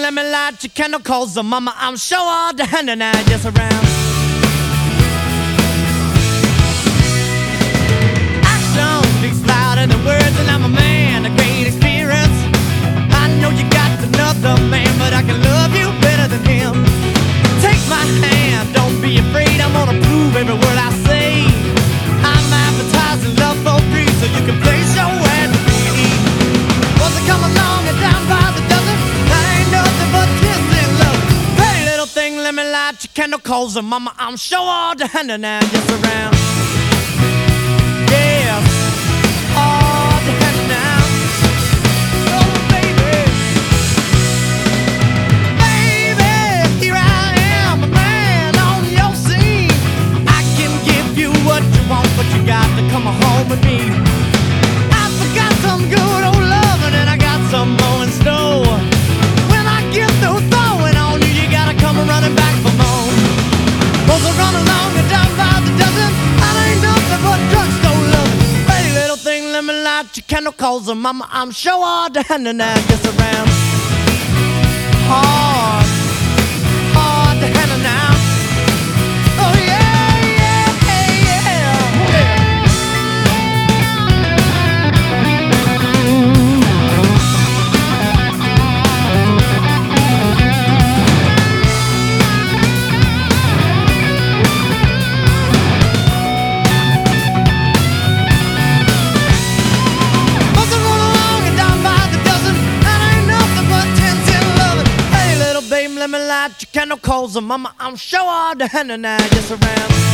let me light your candle, cause the mama, I'm sure all the hand and I just around. Light your candle, cause the mama, I'm sure all the hand and I just around. Yeah, all the now. Oh, baby. Baby, here I am, a man on your scene. I can give you what you want, but you got to come home with me. I forgot some good old loving, and I got some more in store. Your cause the mama, I'm sure all hand and I just around. Hard, light your cause the mama, I'm sure all the hand and I just around.